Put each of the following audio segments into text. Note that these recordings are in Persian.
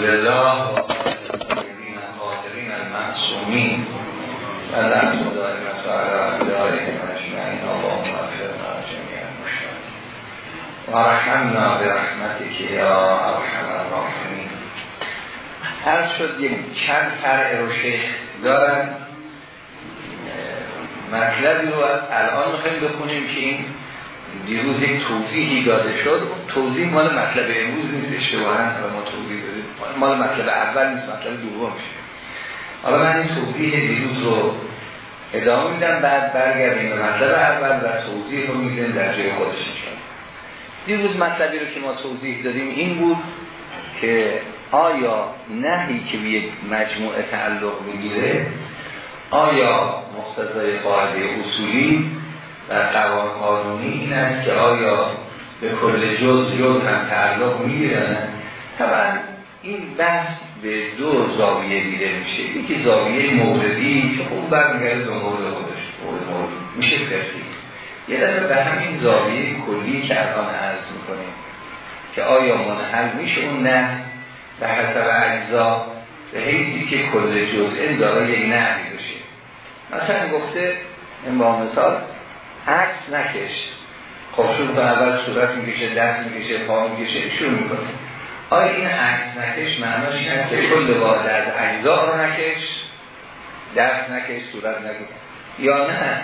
رسول و قادرین المعصومین و علی دائم اجمعین. اللهم اغفرنا جميعا مشتاق و رحمنا برحمتك ارحم الراحمین. هر شد یک چند فرع رو شیخ دارن مطلبی رو الان می‌خوایم بخونیم که این دیروز یک توضیحی داده شد. توضیح مال مطلب امروز نیست اشتباها ما توضیح مال مطلب اول نیست مطلب دوم حالا من این توضیح دیروز رو ادامه میدم بعد برگردیم به مطلب اول و توضیح رو میدیم در جای خودش میشن دیروز مطلبی رو که ما توضیح دادیم این بود که آیا نهی که به یک مجموعه تعلق بگیره آیا مقتضای قاعده اصولی و قوان قانونی این است که آیا به کل جز جز هم تعلق می‌گیرن؟ طبعا این بحث به دو زاویه دیده میشه. یکی زاویه موردی که اون برمیگرده به مورد خودش مورد مورد. میشه فرقی یه دفعه به همین زاویه کلی که الان عرض می‌کنیم که آیا منحل میشه اون نه؟ به حسب اجزا به حیثی که کل جزء دارای یک نهی بشه مثلا گفته این با مثال عکس نکش. خب شروع اول صورت می‌کشه دست می‌کشه پا می‌کشه شروع می‌کنه. آیا این عکس نکش معناش این که کل باید از اجزا رو نکش دست نکش صورت نکش؟ یا نه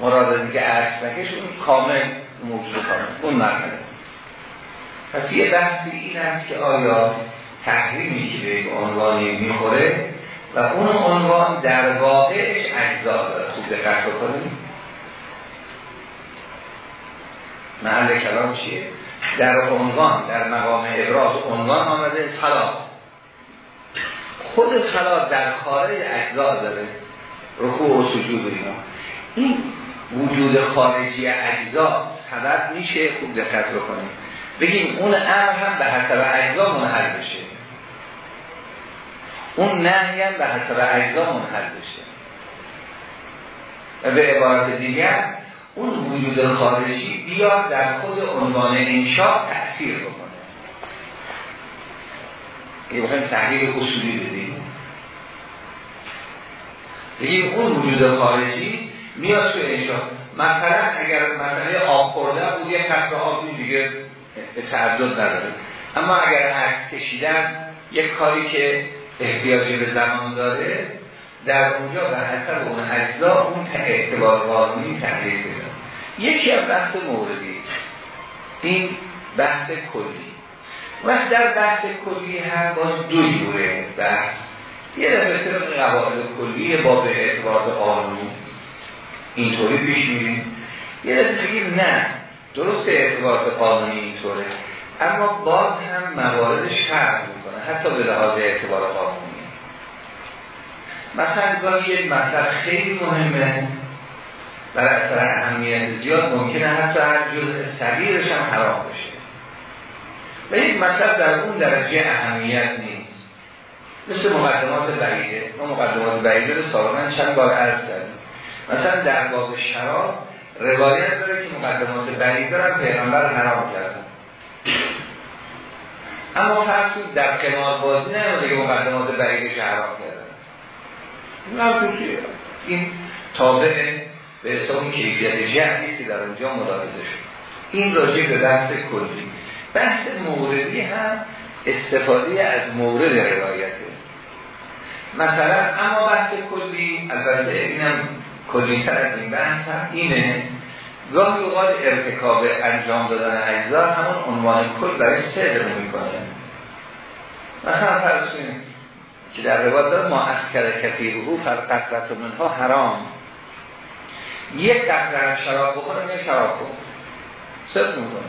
مراد از که عکس نکش اون کامل موجود کامل اون مرحله. پس یه بحثی این است که آیا تحریمی که به عنوانی می‌خوره و اون عنوان در واقعش اجزا داره. خوب دقت بکنیم محل کلام چیه؟ در عنوان در مقام ابراز عنوان آمده صلات. خود صلات در خارج اجزا داره. رکوع و سجود اینا. این وجود خارجی اجزا سبب میشه خوب دقت بکنیم. بگیم اون امر هم به حسب اجزا منحل بشه. اون نهی هم به حسب اجزا منحل بشه. و به عبارت دیگر اون وجود خارجی بیاد در خود عنوان انشاء تأثیر بکنه. یه بخوایم تحلیل اصولی بدیم. بگیم اون وجود خارجی میاد تو انشاء. مثلا اگر مسئله آب خورده بود یک قطره آب دیگه تعدد نداره. اما اگر عکس کشیدن یک کاری که احتیاجی به زمان داره در اونجا به حسب اون اجزا اون اعتبار قانونی تحلیل یکی از بحث موردی. این بحث کلی. و در بحث کلی هم باز دو جوره بحث. یه دفعه طبق قواعد کلی با به اعتبار قانونی اینطوری پیش میریم. یه دفعه بگیم نه درست اعتبار قانونی اینطوره. اما باز هم مواردش فرق می‌کنه حتی به لحاظ اعتبار قانونی مثلا گاهی یک مطلب خیلی مهمه. برای اثر اهمیت زیاد ممکنه حتی هر جزء صغیرش هم حرام بشه و یک مطلب در اون درجه اهمیت نیست. مثل مقدمات بعیده. ما مقدمات بعیده رو سابقا چند بار عرض کردیم. مثلا در باب شراب روایت داره که مقدمات بعیده رو پیغمبر حرام کردن اما فرض در قمار بازی نمیده که مقدمات بعیدش حرام کردن این تابع به حساب کیفیت جهنی که در اونجا ملاحظه شد. این راجع به بحث کلی. بحث موردی هم استفاده از مورد روایته مثلا اما بحث کلی البته اینم کلی تر از این بحث هم اینه گاهی اوقات ارتکاب انجام دادن اجزا همون عنوان کل برای صدر می‌کنه. مثلا فرض که در روایت ما از کثیر رو فرقت منها حرام. یک قطره شراب بخوره نه شراب کن صرف می‌کنه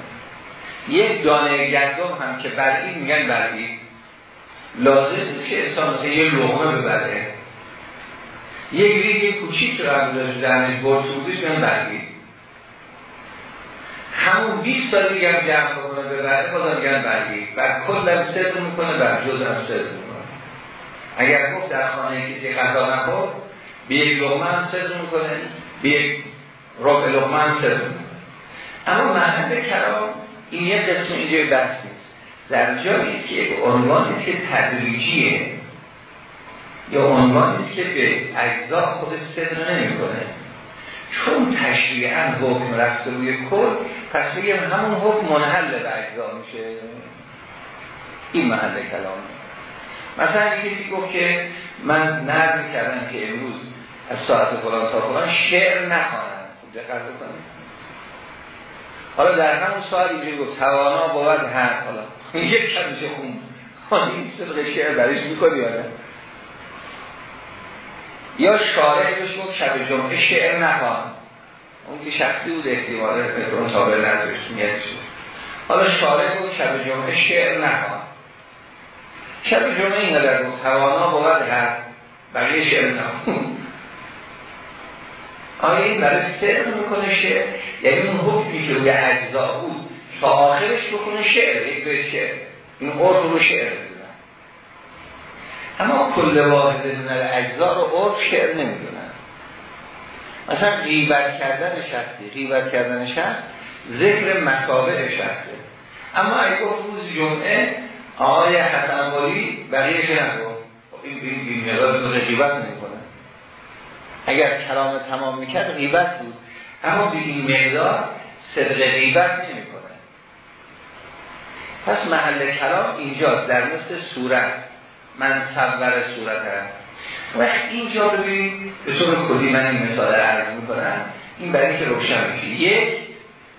یک دانه گندم هم که برئی میگن برئی لازم نیست که انسان مثل یه لغمه ببره. یک ریگ کوچیک رو هم داشت درنش برسودش میگن برئی همون 20 سال دیگه هم جمع بکنه ببره بازم میگن برئی بر کل هم صدر می‌کنه بر جز هم صدر می‌کنه. اگر گفت در خانه کسی غذا نخورد به یک لغمه هم صدر می‌کنه. به یک ربع اما محل کلام این یه قسم اینجای بحث نیست. در جایی که یک عنوانی که تدریجیه. یا عنوانی که به اجزا خود صدر نمی‌کنه. چون تشریعا حکم رفته روی کل پس بگیم همون حکم منحل به اجزا میشه. این محل کلام. مثلا یکی گفت که من نظر کردم که امروز از ساعت فلان تا فلان شعر نخوانم خوب دقت بکنید. حالا در همون ساعت اینجوری گفت توانا بود هر. حالا یک میشه خون. این صدق شعر برش می‌کنی یا نه؟ یا شارع بهش گفت شب جمعه شعر نخوان. اون که شخصی بود احتمال اون تابع نظرش میاد. حالا شارع بود شب جمعه شعر نخوان. شب جمعه این قدر بود توانا بود هر. بقیه شعر نخوان. آیا این برای صدق می‌کنه شعر؟ یعنی اون حکمی که روی اجزا بود تا آخرش بکنه شعر یک به شعر. این عرض رو شعر بزنن اما کل واحد من اجزا رو عرض شعر نمی‌دونن. مثلا غیبت کردن شخصی غیبت کردن شخص ذکر مصابه شخصه. اما اگه روز جمعه آقای حسن بقیه چه نگو این این مقدار غیبت نمی‌کنه. اگر کلام تمام می‌کرد غیبت بود. اما به این مقدار صدق غیبت نمی‌کنه. پس محل کلام اینجاست در مثل صورت من صور صورت هم وقت اینجا رو ببینید به طور کلی من این مثال عرض می‌کنم. این برای که روشن میشه یک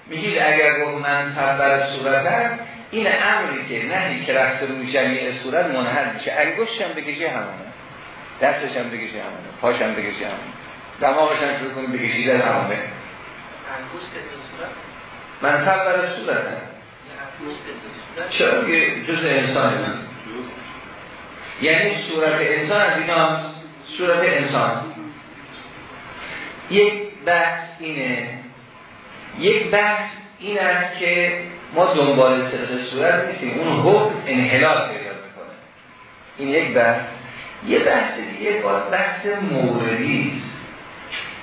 میگید اگر گفت من صور صورت هم این امری که نهی که رفته روی جمعی صورت منحل میشه. انگشت هم بکشی همونه. دستش هم بکشی همونه. پاش هم بکشی همونه. دماغش هم شروع بکشیدن همونه انگشت صورت؟ من صور صورت؟ هم چرا جز انسان من یعنی صورت انسان از این صورت انسان. یک بحث اینه. یک بحث این است که ما دنبال صدق صورت نیستیم. اون حکم انحلال پیدا می‌کنه. این یک بحث. یه بحث دیگه بحث موردی است.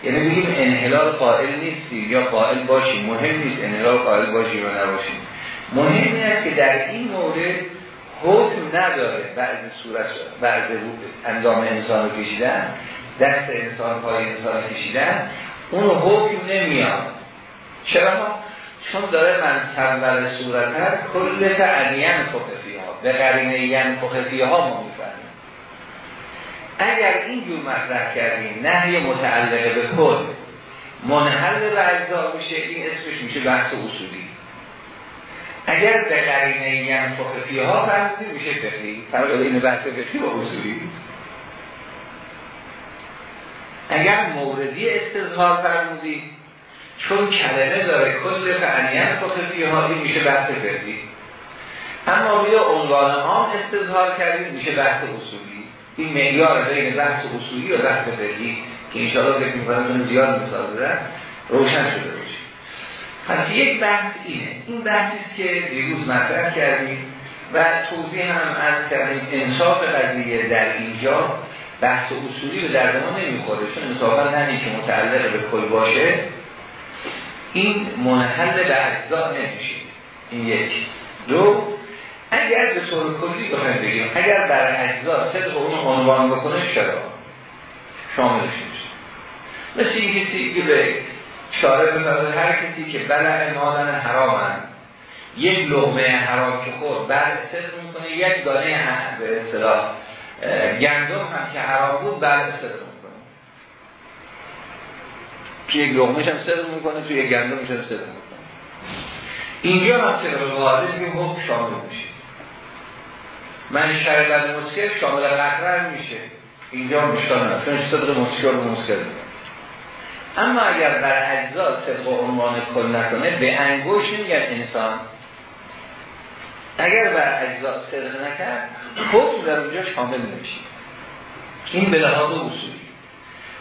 یعنی بگیم انحلال قائل نیستی یا قائل باشیم مهم نیست انحلال قائل باشی یا نباشیم مهم است که در این مورد حکم نداره بعض صورت بعض اندام انسان رو کشیدن دست انسان پای انسان کشیدن اون حکم نمیاد. چرا؟ چون داره من صور صورت کل تعلیم فقفی ها به قرینه ین فقفی ها اگر این جور مطرح کردیم نهی متعلقه به کل منحل به اجزا میشه این اسمش میشه بحث اصولی. اگر به قرینه ینفخ فیها فرمودی میشه فقهی. فرق این بحث فقهی با اصولی. اگر موردی استظهار فرمودی چون کلمه داره کل فعنی ینفخ فیها این میشه بحث فقهی. اما بیا عنوان عام استظهار کردید میشه بحث اصولی. این معیار بین بحث اصولی و بحث فقهی که انشاءالله فکر می‌کنم زیاد مثال روشن شده باشه. پس یک بحث اینه. این بحثی که دیروز مطرح کردیم و توضیح هم از کردیم انصاف قضیه در اینجا بحث اصولی رو در ما نمی‌خوره چون انصافا همین که متعلق به کل باشه. این منحل به اجزا نمیشه. این یک. دو اگر به طور کلی بخوایم بگیم اگر بر اجزا صدق اون عنوان بکنه چرا؟ شاملش میشه مثل این کسی که به شاره به هر کسی که بلع مادن حرام یک لغمه حرام که خور بعد صدق می‌کنه یک دانه به اصطلاح گندم هم که حرام بود بعد صدق می‌کنه. توی یک لغمه هم صدق می‌کنه توی یک گندمش هم صدق می‌کنه. اینجا هم که واضح که حکم شامل میشه من شربت مسکر شامل قطره میشه. اینجا مشکل هست چون صدق مسکر و مسکر اما اگر بر اجزا صدق عنوان کل نکنه به انگوش میگن انسان. اگر بر اجزا صدق نکرد حکم در اونجا شامل نمیشه. این به لحاظ اصولی.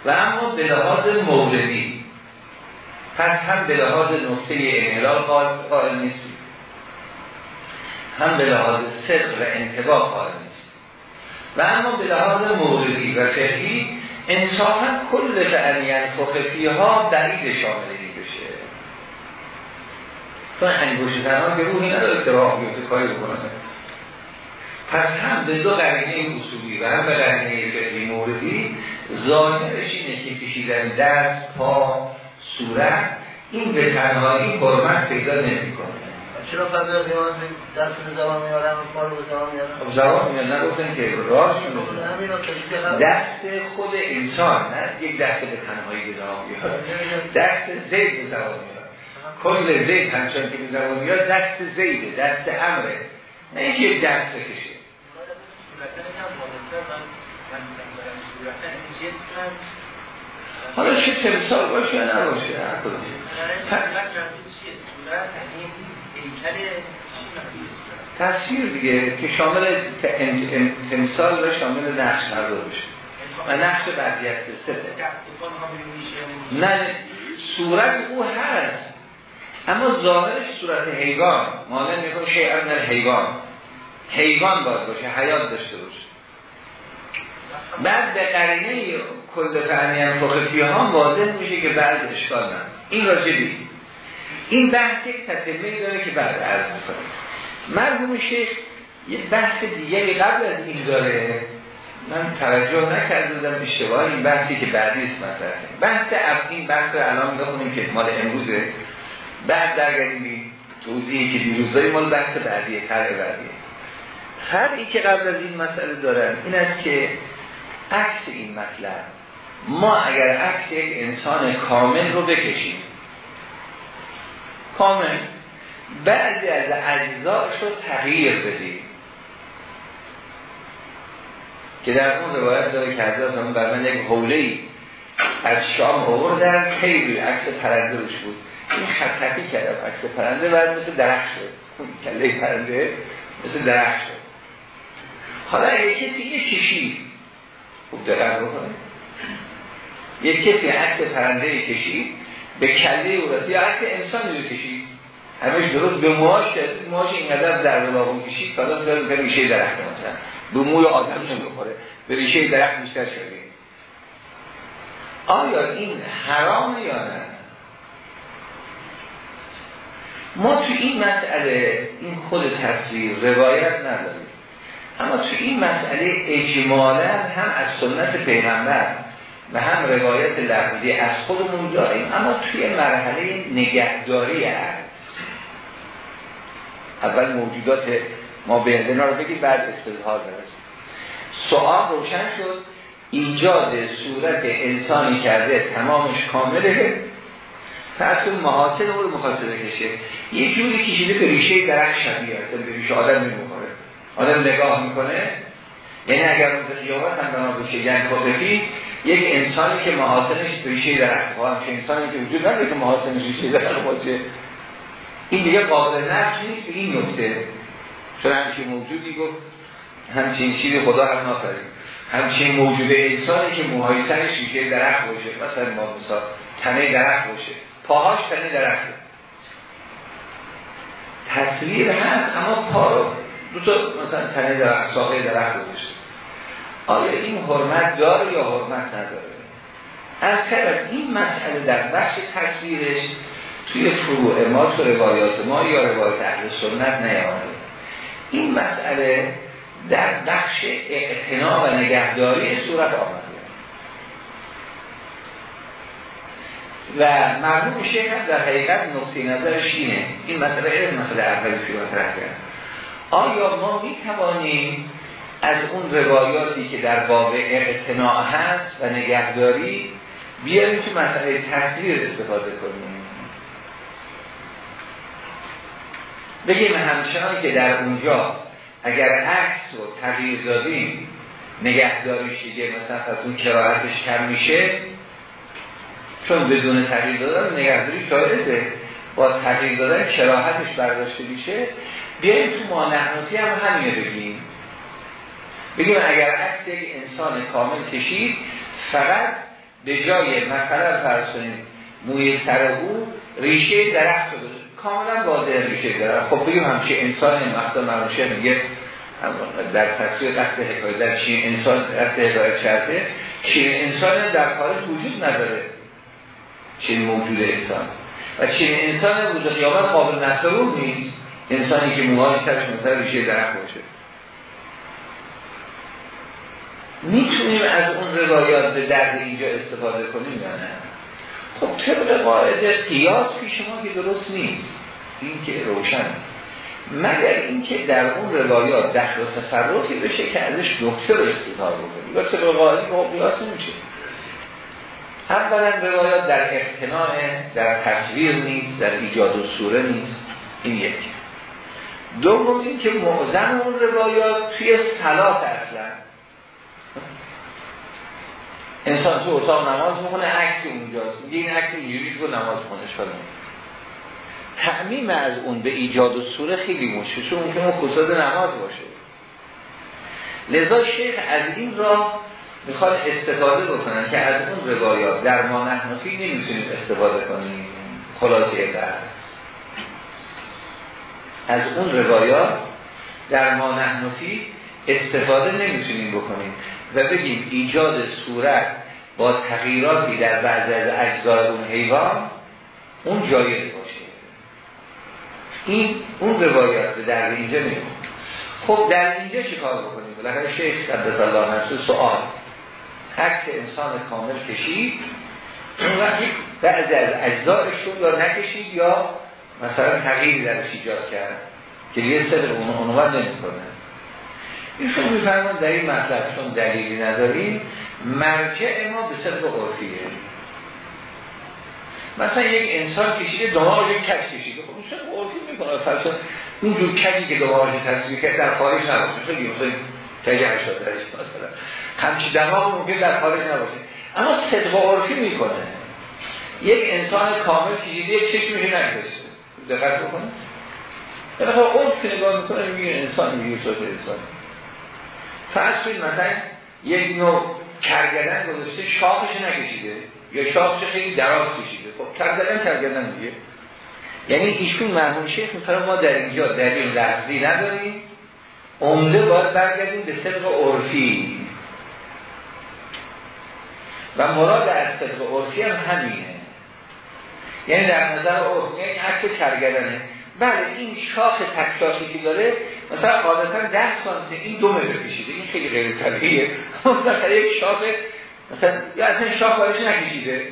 و اما به لحاظ موردی پس هم به لحاظ نقطه انحلال قائل نیستی هم به لحاظ صدق و انتباه قائل نیست. و اما به لحاظ موردی و فقهی انصافا کل فعلی فخفی ها دلیل شاملی بشه. چون انگوش زنان که روحی نداره راه بیفته کاری بکنه. پس هم به دو قرینه اصولی و هم به قرینه فقهی موردی ظاهرش اینه که کشیدن دست پا صورت این به تنهایی حرمت پیدا نمی‌کنه. چرا فضا قیامت دست به زبان میارن و پا رو به زبان میارن خب زبان میارن نگفتن که راست دست خود انسان نه یک دست به تنهایی به زبان میارن دست زید به زبان میارن کل زید همچنان که به زبان میارن دست زیده دست امره. نه اینکه یک دست بکشه. حالا چه تمثال باشه یا نباشه هر کدوم تصویر دیگه که شامل تمثال و شامل نقش دو بشه. و نقش وضعیت سه نه صورت او هست. اما ظاهرش صورت حیوان. مانه میکن شیعر من حیوان. حیوان باید باشه حیات داشته باشه. بعد به قرینه کل فهمی هم واضح میشه که بعد اشکال نه این راجبی این بحث یک تطمه داره که بعد عرض می‌کنه مرحوم شیخ یه بحث دیگری قبل از این داره. من توجه نکرده بودم اشتباه این بحثی که بعدی است مطرحه بحث این بحث رو الان بخونیم که مال امروزه. بعد درگردیم توضیحی که دیروز داریم مال بحث بعدیه طرح بعدیه فرقی که قبل از این مسئله دارن این است که عکس این مطلب. ما اگر عکس یک انسان کامل رو بکشیم کامل بعضی از اجزاش رو تغییر بدیم که در اون روایت داره که حضرت هم بر من یک حوله از شام آوردن خیلی عکس پرنده روش بود. این خطکی کردم عکس پرنده بعد مثل درخت شد. کله پرنده مثل درخت شد. حالا اگه کسی یه کشید خوب دقت بکنه. یک کسی عکس پرنده کشید به کله او یا عکس انسانی رو کشید. همش درست به موهاش موهاش اینقدر در بلاغون کشید داره به ریشه درخت مثلا. به موی آدم نمی‌خوره. به ریشه درخت بیشتر شده آیا این حرام یا نه؟ ما تو این مسئله این خود تصویر روایت نداریم. اما تو این مسئله اجمالا هم از سنت پیغمبر و هم روایت لفظی از خودمون داریم اما توی مرحله نگهداری هست اول موجودات ما بهدنا رو بگید بعد استظهار برسیم سوال روشن شد ایجاد صورت انسانی کرده تمامش کامله. پس اون محاسن رو محاسبه کشه. یه جوری کشیده به ریشه درخت شبیه هست به ریشه آدم نمی‌خوره آدم نگاه می‌کنه. یعنی اگر اون قیامت هم بنا بشه یعنی خودفی یک انسانی که محاسنش ریشه خواهم که انسانی که وجود نداره که محاسنش ریشه درخت باشه. این دیگه قابل نفت نیست این نکته. چون همچین موجودی گفت همچین چیزی خدا هم نافرید همچین موجود انسانی که موهای سرش ریشه درخت باشه. مثلا ما مثال تنه درخت باشه. پاهاش تنه درخت تصویر هست اما پا رو دو تا مثلا تنه درخت ساقه درخت باشه. آیا این حرمت داره یا حرمت نداره؟ از کردم این مسئله در بخش تصویرش توی فروع ما تو روایات ما یا روایت اهل سنت نیامده. این مسئله در بخش اقتناع و نگهداری صورت آمده و مرموم شیخ هم در حقیقت نقطه نظرش اینه. این مسئله این مسئله اولی که مطرح کرد. آیا ما می توانیم از اون روایاتی که در باب اقتناع هست و نگهداری بیاریم تو مسئله تصویر استفاده کنیم. بگیم همچنان که در اونجا اگر عکس رو تغییر دادیم نگهداریش دیگه مثلا از اون کراهتش کم میشه چون بدون تغییر دادن نگهداری شایده. با تغییر دادن کراهتش برداشته میشه. بیاییم تو مانحناتی هم همینه بگیم. بگیم اگر عکس یک انسان کامل کشید فقط به جای مثلا فرض موی سر او ریشه درخت رو کاملا واضح میشه داره خب بگیم همچه انسان مقصد مرموشه میگه در تصویر قصد حکایت در چین انسان قصد حکایت چین انسان در خارج وجود نداره. چین موجود انسان. و چین انسان روز قیامت قابل نصرون نیست. انسانی که موهای سرش مثلا ریشه درخت باشه. می‌تونیم از اون روایات به درد اینجا استفاده کنیم یا نه؟ خب طبق قاعده قیاس پیش ما که درست نیست. این که روشن. مگر اینکه در اون روایات دخل و تصرفی بشه که ازش نکته رو استفاده بکنیم و طبق قاعده که قیاس نمیشه اولا روایات در اقتناع در تصویر نیست در ایجاد و سوره نیست. این یک. دوم این که معظم اون روایات توی سلات اصلا انسان تو اتاق نماز می‌کنه عکس اونجاست. میگه این عکس اینجوری که نماز خونه شده تعمیم از اون به ایجاد و سوره خیلی مشکل چون ممکنه اون نماز باشه. لذا شیخ از این راه می‌خواد استفاده بکنن که از اون روایات در ما نحنفی نمی‌تونیم استفاده کنیم. خلاصه در از اون روایات در ما نحنفی استفاده نمی‌تونیم بکنیم. و بگیم ایجاد صورت با تغییراتی در بعض از اجزای اون حیوان اون جایز باشه. این اون روایات در اینجا نمید خب در اینجا چی کار بکنیم؟ شیخ قدس الله نفسه سوال. عکس انسان کامل کشید اون وقتی بعض از اجزایش رو یا نکشید یا مثلا تغییری درش ایجاد کرد که یه سر اون عنوان نمی کنه ایشون میفرمان در این مطلب چون دلیلی نداریم مرجع ما به صدق عرفیه. مثلا یک انسان کشیده دماغش کج کشیده. خب چرا عرفی می‌کنه. فرض اون جور کجی که دماغش تصویر کرد در خارج نباشه. خیلی مثلا تجربه شده مثلا همچی دماغ ممکن در خارج نباشه. اما صدق عرفی می‌کنه. یک انسان کامل کشیده یک چشمش نگذاشته دقت بکنه در واقع عرف که نگاه می‌کنه میگه انسان میگه صورت انسان. فرض کنید مثلا یک نوع کرگدن گذاشته شاخش نکشیده یا شاخش خیلی دراز کشیده. خب کرگدن کرگدن دیگه. یعنی ایشون مرحوم شیخ میفرما ما در اینجا دلیل لفظی نداریم. عمده باید برگردیم به صدق عرفی. و مراد از صدق عرفی هم همینه. یعنی در نظر عرف یعنی عکس کرگدنه. بله این شاخ تک که داره مثلا قاعدتا 10 سانتی این دو متر کشیده این خیلی غیر طبیعیه. مثلا یک شاخ مثلا یا اصلا شاخ بارش نکشیده.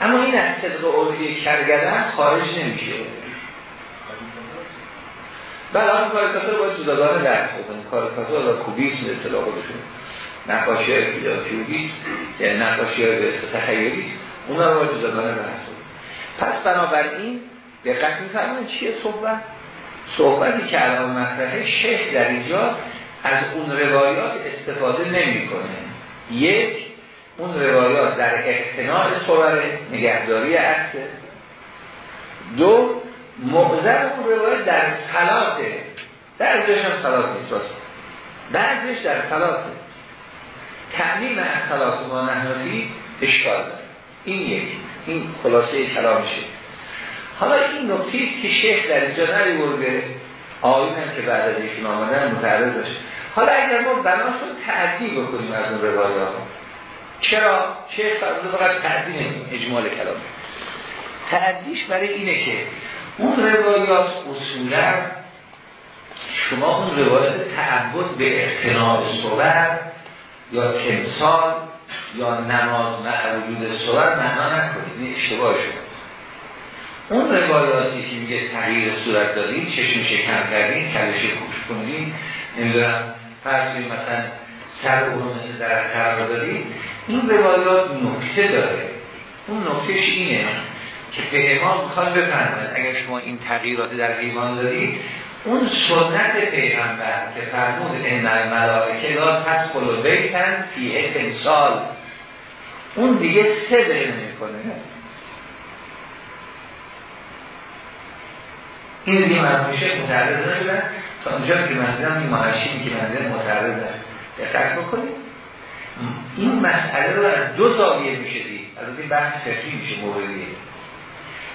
اما این از صدق عرفی کرگدن خارج نمیشه. بله آن کاریکاتور باید جداگانه درس بکنیم کاریکاتور و کوبیسم به اصطلاح خودشون. نقاشی یا کیوبیسم یعنی نقاشی های به تخیلیست اونا رو باید جداگانه درس پس بنابراین دقت میفرمایید چیه صحبت؟ صحبتی که الان مطرحه شیخ در اینجا از اون روایات استفاده نمی‌کنه. یک اون روایات در اقتناع صور نگهداری عکس. دو معذر اون روایت در صلاته ازش هم صلات نیست راست. بعضش در صلاته تعمیم از صلات ما اشکال داره. این یک. این خلاصه کلامشه. حالا این نکته که شیخ در اینجا نریورده آیون که بعد از ایشون آمدن متعرض داشت. حالا اگر ما بناشون تعدی بکنیم از اون روایات چرا؟ شیخ فرموده فقط تعدی اجمال کلام. تعدیش برای اینه که اون روایات اصولا شما اون روایات تعبد به اقتناع صور یا تمثال یا نماز مع وجود صور معنا نکنید. این اشتباه شما. اون روایاتی که میگه تغییر صورت دادیم چشم شکم کردیم کلش کوش کنیم. نمی‌دونم فرض مثلا سر اون مثل در قرار دادیم. این روایات نکته داره. اون نکتهش اینه که به امام می‌خوان بفرماید اگر شما این تغییرات در ایمان دارید اون سنت پیغمبر که فرمود ان الملائکه لا تدخل بیتن فی تمثال اون دیگه صدق نمی‌کنه. این دیگه مرحوم شیخ متعرض نشدن تا اونجا که منظرم این محشین که منظر متعرض نشد دقت بکنید. این مسئله رو از دو زاویه میشه دید. از این بحث فقهی میشه موردی.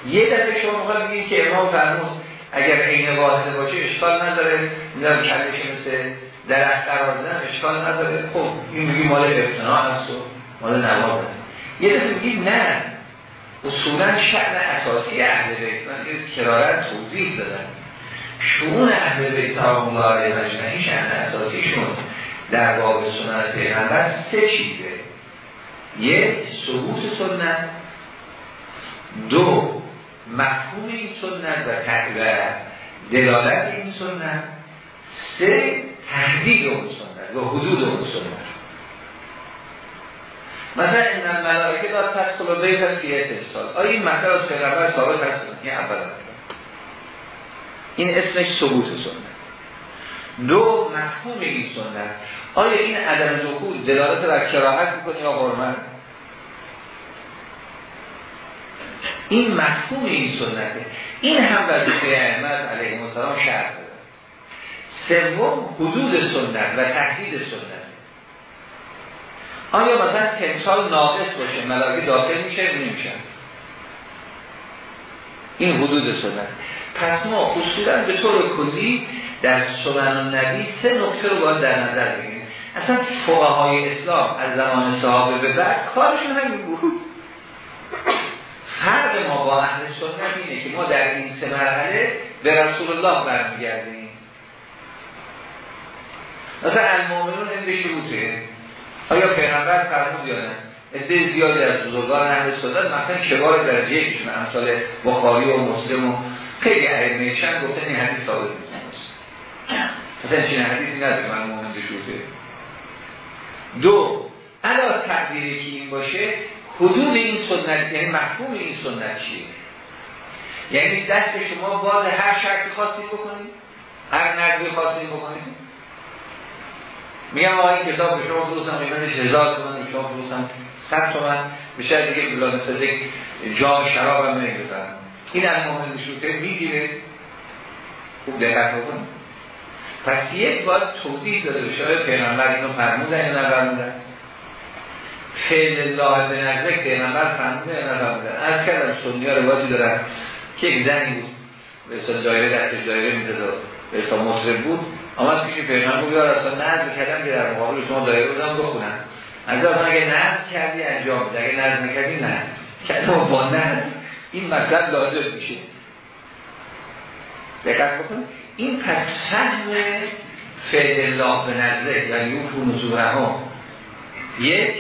یه دفعه شما مخواد بگید که امام فرمود اگر عین واحده باشه اشکال نداره. می‌دونم کلش مثل درخت قرار اشکال نداره. خب این میگی مال افتناع هست و مال نماز هست. یه دفعه میگید نه. اصولا شأن اساسی اهل بیت من کرارت توضیح دادم شون اهل بیت الله علیه مجمعی شأن اساسیشون در باب سنت پیغمبر سه چیزه. یک ثبوت سنت. دو مفهوم این سنت و دلالت این سنت. سه تحدید اون سنت و حدود اون سنت. مثلا این ملائکه داد تدخل و بیت فی اتصال آیا این مطلب از پیغمبر ثابت هست؟ این اول این اسمش ثبوت سنت. دو مفهوم این سنت. آیا این عدم دخول دلالت بر کراهت می‌کنه یا حرمت؟ این مفهوم این سنته. این هم وظیفه احمد علیه السلام بده سوم حدود سنت و تحدید سنت. آیا مثلا تمثال ناقص باشه ملائکه داخل میشه نمیشه؟ این حدود سنت. پس ما اصولا به طور کلی در سنن نبی سه نکته رو باید در نظر بگیریم. اصلا فقهای اسلام از زمان صحابه به بعد کارشون همین بود. فرق ما با اهل سنت اینه که ما در این سه مرحله به رسول الله برمیگردیم. مثلا المومنون این شروطه آیا پیغمبر فرمود یا نه؟ عده زیادی از بزرگان اهل سنت مثلا کبار درجه یکیشون امثال بخاری و مسلم و خیلی ائمه چند گفتن این حدیث ثابت نیست مثلا چین حدیثی نداره من مومن شروطه دو علا تقدیری که این باشه حدود این سنت یعنی مفهوم این سنت چیه؟ یعنی دست شما باز هر شرط خاصی بکنید هر نرزی خاصی بکنید میگم آقا این کتاب به شما فروستم قیمتش هزار تومن به شما فروستم صد تومن. به شاید دیگه بلا مثل یک جام شراب هم نمی‌دونم این از مومن شوته می‌گیره. خوب دقت بکن. پس یک باید توضیح داده بشه. آیا پیغمبر اینو فرمودن یا نفرمودن فعل الله به نزدک پیغمبر فرموده یا نفرمودن از کردم سنی ها روایتی دارن که یک زنی بود. به اصلا دایره دایره می‌زد به اصلا مطرب بود. آمد پیش پیغمبر بود یا اصلا نزد کردم که در مقابل شما دایره بودم بخونم. از اون اگه نزد کردی انجام بده اگه نزد نکردی نه. کردم با نزد این مطلب لازم میشه. دقت بکن این پس فهم فعل الله به نزدک و یوفو نزوره ها یک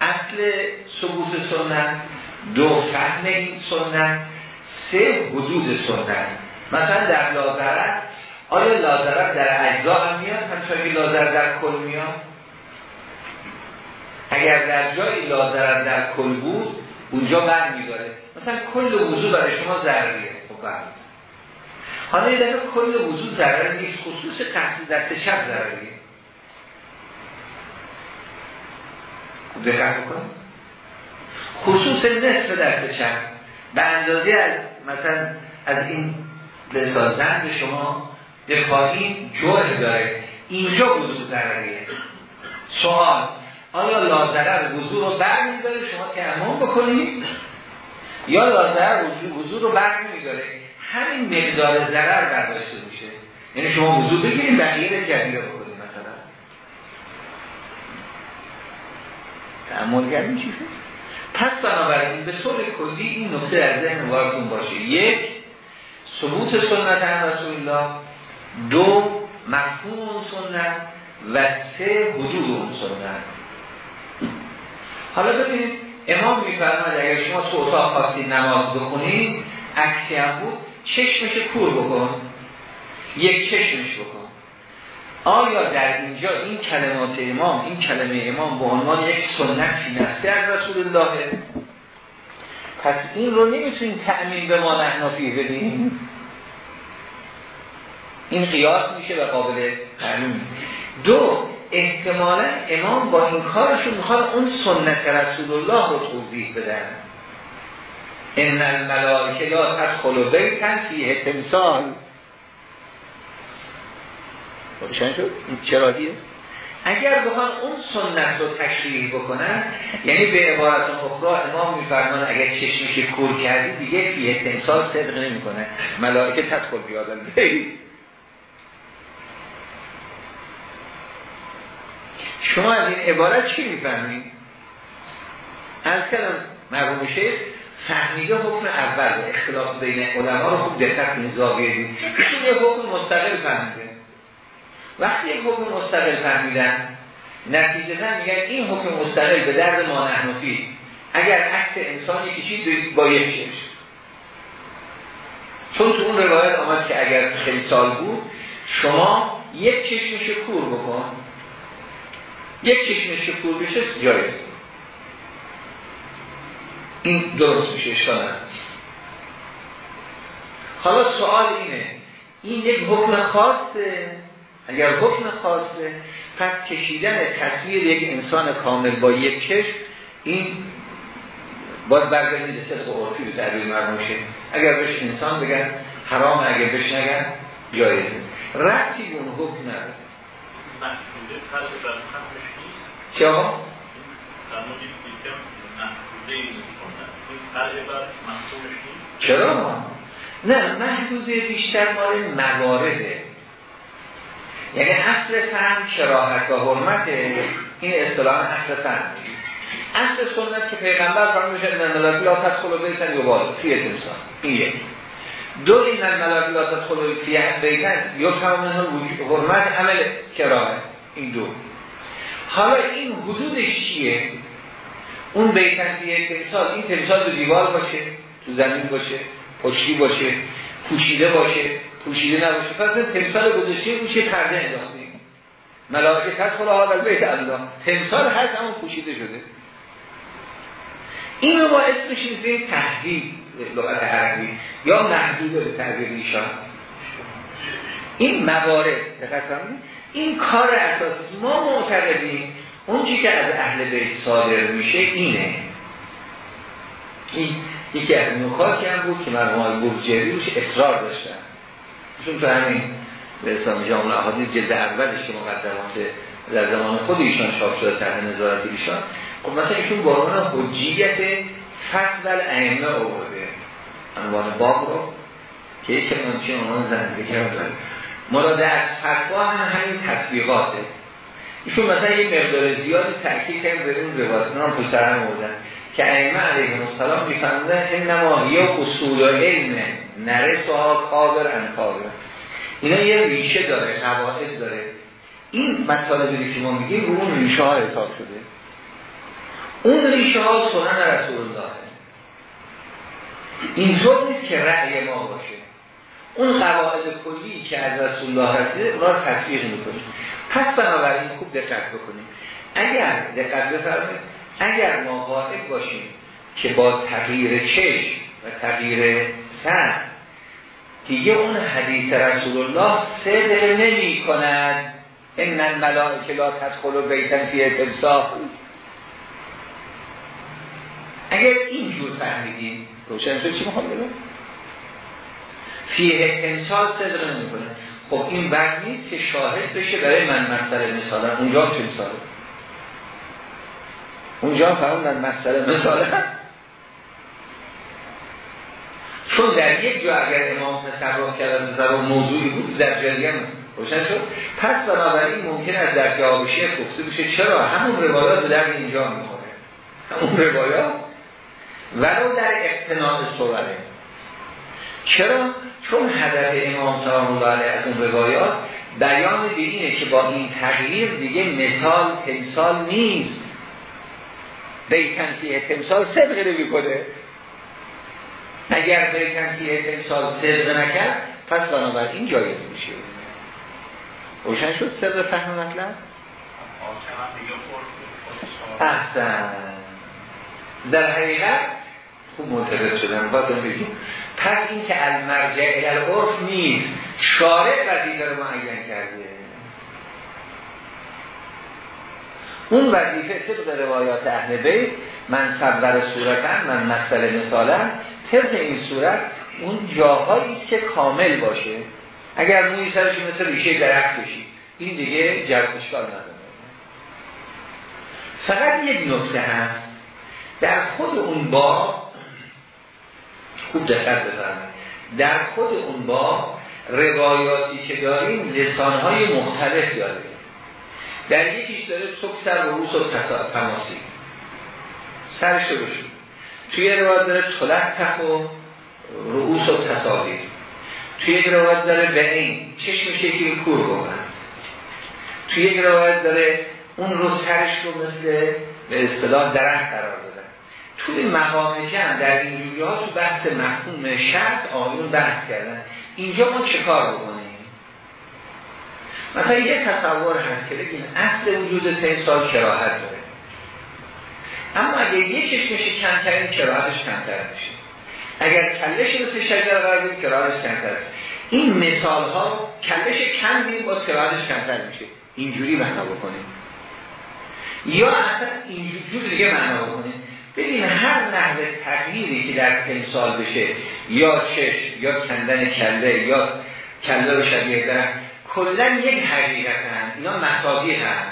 اصل ثبوت سنت. دو فهم این سنت. سه حدود سنت. مثلا در لازرت آیا لازرت در اجزا هم میاد؟ همچنان که لازرت در کل میاد؟ اگر در جای لازرت در کل بود اونجا بر میداره مثلا کل وضوع برای شما ضروریه. خب حالا یه دفعه کل وضوع ضرر نیست خصوص قصد دست چپ ضروریه دقت بکن خصوص نصف دست چپ. به اندازه از مثلا از این لسازند شما دفاعی جوه داره. اینجا وضوع ضرریه سوال آیا لازره وضوع رو بر میداره شما تیمم بکنید یا لازره وضوع رو بر نمیداره همین مقدار ضرر برداشته میشه. یعنی شما وضوع بگیرید بقیه جدیده بکنید مثلا. تعمل کردیم چی پس بنابراین به طور کلی این نکته در ذهن واردتون باشه. یک ثبوت سنت رسول الله. دو مفهوم اون سنت و سه حدود اون سنت. حالا ببینید امام میفرماید اگر شما تو اتاق خواستی نماز بخونید عکسی هم بود چشمش کور بکن. یک چشمش بکن. آیا در اینجا این کلمات امام این کلمه امام به عنوان یک سنت فی نفسه از رسول الله؟ پس این رو نمی‌تونیم تأمین به ما نحنافی بدیم. این قیاس میشه و قابل قانون دو احتمالا امام با این کارشون می‌خواد اون سنت رسول الله رو توضیح بدن. ان الملائکه لا تدخل بیتن فیه تمثال روشن شد؟ این چرا دیه اگر بخوان اون سنت رو تشریح بکنن یعنی به عبارت اخرى امام میفرمان اگر چشمش کور کردی دیگه فیه تمثال صدق نمی‌کنه. ملائکه تدخل بیادن. شما از این عبارت چی می‌فهمید؟ از کلم مرحوم شیخ فهمیده حکم اول و اختلاف بین علما رو خوب دقت این زاویه دید. ایشون یه حکم مستقل فهمیده. وقتی یک حکم مستقل فهمیدن نتیجه میگن این حکم مستقل به درد ما نحنفی اگر عکس انسانی کشید با یک چشم چون تو اون روایت آمد که اگر خیلی سال بود شما یک چشمش کور بکن. یک چشمش کور بشه جایز این درست میشه اشکال حالا سوال اینه این یک حکم خاصه؟ اگر حکم خاصه پس کشیدن تصویر یک انسان کامل با یک چشم این باز برگردیم به صدق عرفی به تعبیر مرموشه اگر بهش انسان بگن حرام اگر بهش نگن جایزه. به اون حکم نداره. چرا؟ نه محدوده بیشتر مال موارده یعنی اصل فهم کراهت و حرمت این اصطلاح اصل فهم. اصل سنت که پیغمبر فرمودش ان لا تدخل بیتن یبال فی انسان این دو این الملائکه لا تدخل فی بیتن یفهم منه حرمت عمل کراهت این دو. حالا این حدودش چیه؟ اون بیتن فی تمثال این تمثال تو دیوار باشه تو زمین باشه پشتی باشه پوشیده باشه پوشیده نباشه. پس تمثال گذاشته میشه پرده انداختیم ملائکه تدخل هذا بیت الله تمثال هست اما پوشیده شده. این رو با اسمش میزه تحدید لغت عربی یا محدود به تعبیر ایشان این موارد این کار اساسی ما معتقدیم اون چی که از اهل بیت صادر میشه اینه. این یکی از نکاتی هم بود که مرحوم های برجری اصرار داشتن. چون تو همین به اسلام جامعه احادیث جلد اولش که مقدمات در زمان خود ایشان چاپ شده تحت نظارت ایشان خب مثلا ایشون با عنوان حجیت فصل ائمه آورده. عنوان باب رو که یک منچه عنوان زنده داره مراد از فتوا هم همین تطبیقاته. ایشون مثلا یک مقدار زیادی تاکید کرد به اون روایت هم پشت هم آوردن که ائمه علیهم السلام میفهمدن این نماهی اصول و علم نرسها قادر انکار. اینا یه ریشه داره قواعد داره. این مطالبی که ما میگیم اون ریشه ها حساب شده. اون ریشه ها سنن رسول الله. اینطور نیست که رأی ما باشه. اون قواعد کلی که از رسول الله اونا رو تطبیق می‌کنیم. پس بنابراین خوب دقت بکنیم. اگر دقت بفرمایید اگر ما قائل باشیم که با تغییر چشم و تغییر سر دیگه اون حدیث رسول الله صدق نمی کند این الملائکه لا تدخل بیتن فی تمساح اگر اینجور فهمیدیم روشن شد چی می‌خوام بگم؟ فیه انسان صدق نمی‌کنه خب این بر نیست که شاهد بشه برای من مسئله مثالا اونجا چه مثاله اونجا فرمودن مسئله مثاله چون در یک جا اگر امام تصرف کردن و موضوعی بود در جریان روشن شد. پس بنابراین ممکن است در جواب شیخ گفته بشه چرا؟ همون روایات در اینجا می‌خوره. همون روایات ولو در اقتناع صوره چرا؟ چون هدف امام سلام الله علیه از اون روایات بیان اینه که با این تغییر دیگه مثال تمثال نیست. بیتن فیه تمثال صدقه رو کنه. اگر بیتن فیه تمثال صدقه نکرد پس بنابراین جایز میشه. روشن شد صدق فهم مطلب؟ احسن. در حقیقت خوب منتظر شدن بازم بگیم پس این که المرجع الالعرف نیست. شارع وظیفه رو معین کرده اون وظیفه طبق روایات اهل بیت من صبر صورتن من مسئله مثالن طبق این صورت اون جاهایی که کامل باشه. اگر موی سرش مثل ریشه درخت بشی این دیگه جرد اشکال نداره. فقط یک نکته هست. در خود اون با خوب دقت بفرمایید. در خود اون با روایاتی که داریم لسانهای مختلف داره در یکیش داره سکسر و روس و تماسی. سرش رو توی روایت داره تلتف و رؤوس و تصاویر. توی یک روایت داره به این چشم شکل کور بگن توی یک روایت داره اون رو سرش رو مثل به اصطلاح درخت قرار توی مقام جمع در این ها تو بحث مفهوم شرط آیون بحث کردن. اینجا ما چه کار بکنیم؟ مثلا یه تصور هست که بگیم اصل وجود سال کراهت داره. اما اگر یه چشمش کمتر این کراهتش کمتر میشه. اگر کلش مثل شجر قرار بدیم کراهتش کمتر این مثال ها کلش کم دیم با کراهتش کمتر میشه. اینجوری معنا بکنیم. یا اصلا اینجور دیگه معنا بکنیم. ببین هر نحوه تغییری که در تمثال بشه یا چش یا کندن کله یا کله رو شبیه در کلا یک حقیقت هم اینا مساوی هم.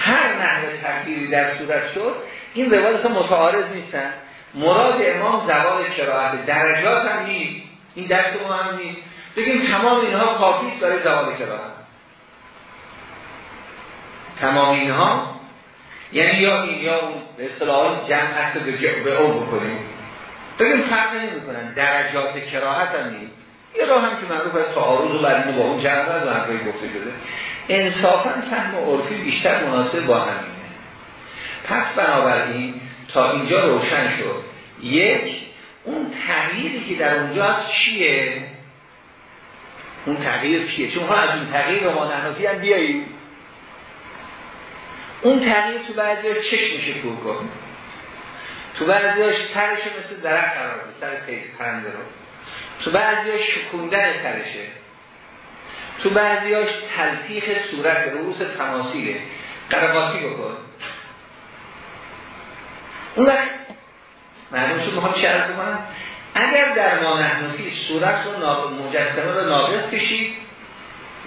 هر نحوه تغییری در صورت شد این روایت متعارض نیستن. مراد امام زوال کراهت درجات هم نیست. این دست ما هم نیست. بگیم تمام اینها کافی برای زوال کراهت تمام اینها یعنی یا این یا اون به اصطلاح جمع هست به اون بکنیم. بگیم فرق نمی کنن درجات کراهت هم نیست. یه راه هم که معروف از تعارض و بعد با اون جمع و گفته شده. انصافا فهم عرفی بیشتر مناسب با همینه. پس بنابراین تا اینجا روشن شد. یک اون تغییری که در اونجا هست چیه؟ اون تغییر چیه؟ چون ها از اون تغییر ما نحنفی هم بیاییم. اون تغییر تو بعضی چشمش کور کن تو بعضیاش ترش مثل درخت قرار سر پرنده رو. تو بعضیاش شکوندن ترشه تو بعضیاش تلفیق صورت رؤوس تماسیله قرقاتی بکن. اون وقت معلوم شد می‌خوام چه بکنم اگر در ما نحنفی صورت رو مجسمه رو ناقص کشید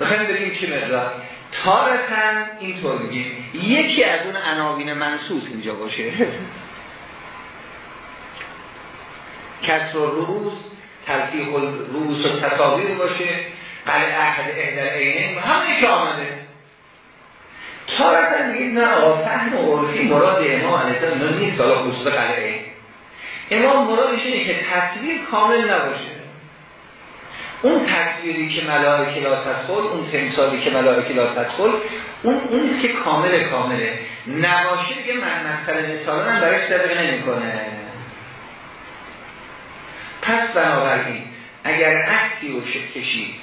بخوایم بگیم چه مقدار؟ تارتن اینطور بگیم یکی از اون عناوین منصوص اینجا باشه. کسر روز تلفیق روز و تصاویر باشه. قل احد اهدر اینه همه که آمده. تارتن بگیم نه آقا فهم و عرفی مراد امام علیه نیست. حالا خصوص قلعه. امام مرادش اینه که تصویر کامل نباشه. اون تصویری که ملائکه لا تدخل اون تمثالی که ملائکه لا تدخل اون اونیست که کامل کامله. نباشه که من مثل مثالا هم برای صدقه نمی‌کنه. پس بنابراین اگر عکسی رو کشید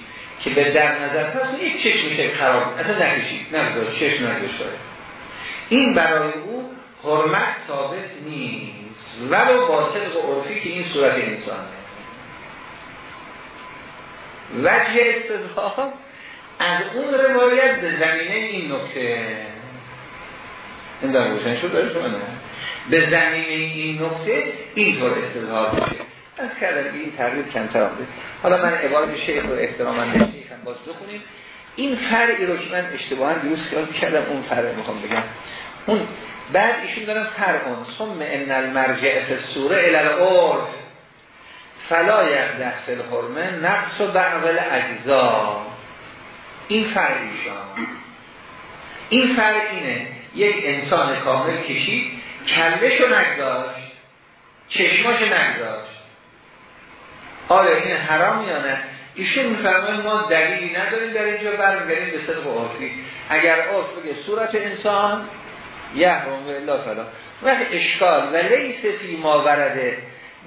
که به در نظر پس یک چشم میشه خراب اصلا نکشید. نگذار چشم نگذار این برای او حرمت ثابت نیست. ولو با صدق عرفی که این صورت انسانه. وجه استظهار از اون روایت به زمینه این نکته. این در روشن شد داره شما به زمینه این نکته اینطور استظهار میشه. از کردن این تغییر کمتر آمده حالا من عبارت شیخ رو احتراماً شیخ هم باز بخونیم این فرعی رو که من اشتباها دیروز خیال کردم اون فرع می‌خوام بگم. اون بعد ایشون دارن فرقون ثم ان المرجع فی السوره فلا یقده فی الحرمه نقص و بعضل اجزا این فرقیشان این فرق اینه یک انسان کامل کشید کلشو نگذاشت چشماشو نگذاشت. آیا این حرام یا نه؟ ایشون میفرماید ما دلیلی نداریم در اینجا برمیگردیم به صدق عرفی. اگر عرف بگه صورت انسان یحرم و الا فلا. وقت اشکال و لیس فی ما ورده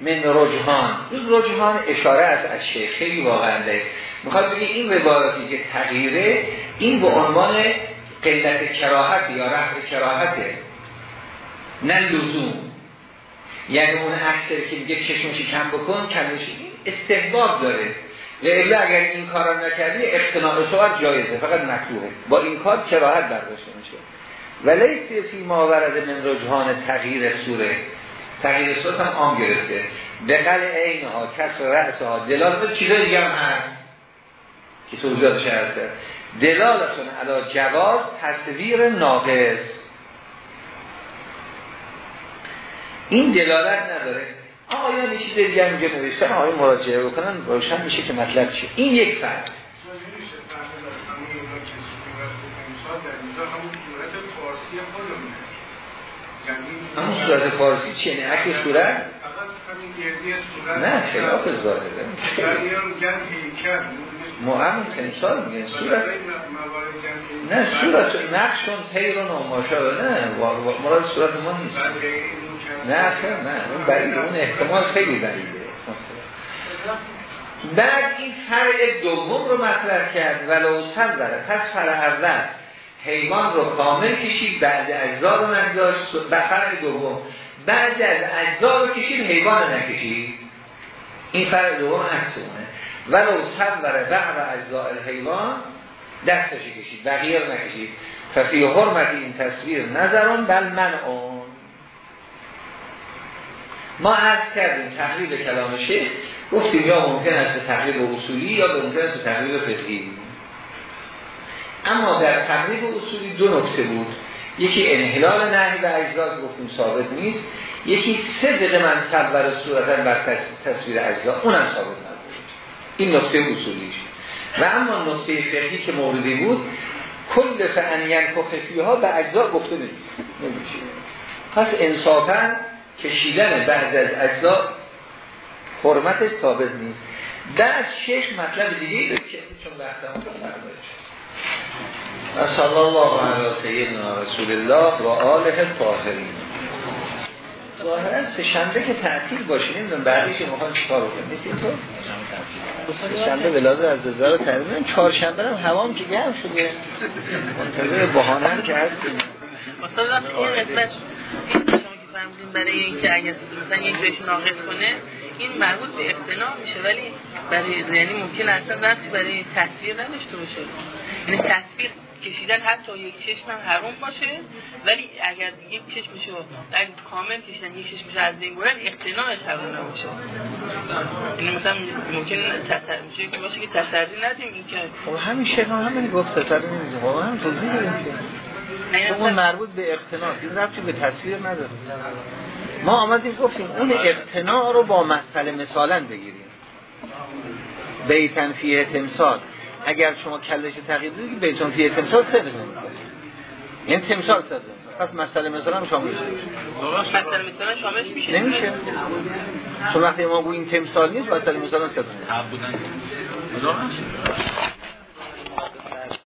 من رجحان. این رجحان اشاره از از شیخ. خیلی واقعا می‌خواد بگه این روایاتی که تغییره این به عنوان قلت کراهت یا رفع کراهته نه لزوم. یعنی اون اکثر که میگه چشمشی کم بکن کمش استحباب داره. و اگر این کار را نکردی اقتناع شوار جایزه. فقط مکروهه با این کار کراهت برداشته میشه. ولی فی ما ورد من رجحان تغییر سوره. تغییر صورت هم آم گرفته. قل این ها کس رأس ها دلالت چیزای دیگه هم هست که توضیحاتش هسته دلالتون علا جواز تصویر ناقص. این دلالت نداره. آقایان چیز دیگه هم اینجا نوشتن آقای مراجعه بکنن روشن میشه که مطلب چیه. این یک فرد. همون صورت فارسی چیه؟ نه اکی صورت؟ نه خلاف ظاهره. معم تمثال میگه. صورت نه صورت نقشون تیرون و ماشا نه مراد صورت ما نیست. نه خیر نه. اون برید اون احتمال خیلی بریده بعد این فرع دوم رو مطرح کرد. ولو داره پس فرع اول. حیوان رو کامل کشید بعد اجزا رو نگذاشت. فرع دوم بعد از اجزا رو کشید حیوان رو نکشید. این فرع دوم احسونه ولو صبر بعض اجزاء الحیوان دستش کشید بقیه رو نکشید. ففی حرمت این تصویر نظرون بل من اون ما عرض کردیم تقریب کلام شیخ. گفتیم یا ممکن است تقریب اصولی یا ممکن است تقریب فقهی. اما در تقریب اصولی دو نکته بود. یکی انحلال نهی و اجزا گفتیم ثابت نیست. یکی صدق من صبر صورتا بر تصویر اجزا اونم ثابت نبود. این نکته اصولیش. و اما نکته فقهی که موردی بود کل فعنین خفی ها به اجزا گفته نمیشه. پس انصافا کشیدن بعد از اجزا حرمت ثابت نیست. بعد شش مطلب دیگه که چون وقتمون و صلی الله علی سیدنا رسول الله و آله طاهرین. ظاهرا سه شنبه که تعطیل باشه نمی‌دونم بعدش می‌خوان چیکار بکنید نیست اینطور سه شنبه ولاد از دزار تعطیل چهار شنبه هم هوام که گرم شده. منتظر بهانه هم که هست مثلا این قسمت این شما که فرمودین برای اینکه اگر مثلا یک بهش ناقص کنه این مربوط به اقتناع میشه ولی برای یعنی ممکن اصلا وقتی برای تصویر نداشته باشه. یعنی تصویر کشیدن حتی یک چشم هم حرام باشه. ولی اگر یک چشمشو اگر کامل کشیدن یک چشمشو از بین برن اقتناعش حرام نباشه. یعنی مثلا ممکن میشه. که باشه که تسری ندیم این که خب همین شیخ هم همین گفت تسری نمیده خب هم توضیح که اون مربوط به اقتناع. این رفتی به تصویر نداره. ما آمدیم گفتیم اون اقتناع رو با مسئله مثالا بگیریم. بیتن فیه تمثال. اگر شما کلش تغییر بدید بیتون فیه تمثال صدق نمی‌کنه یعنی تمثال صدق پس مسئله مثال هم شامل میشه مسئله شامل میشه. نمیشه. چون وقتی ما این تمثال نیست مسئله مثال هم صدق بودن.